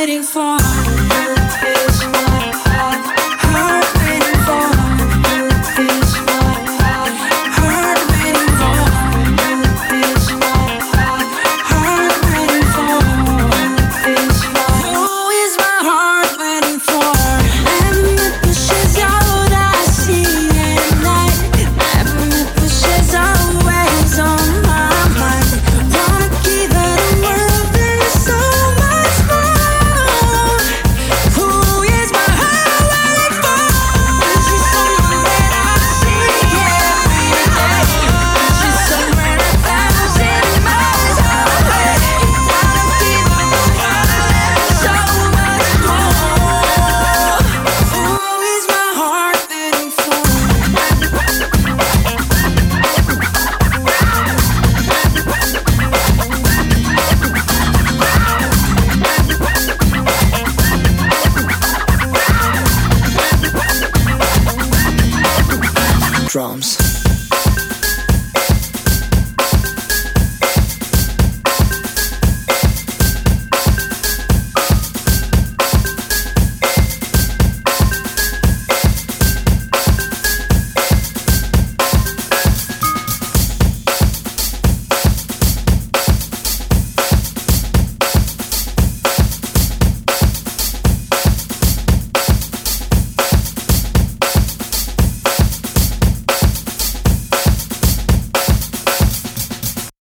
waiting for you.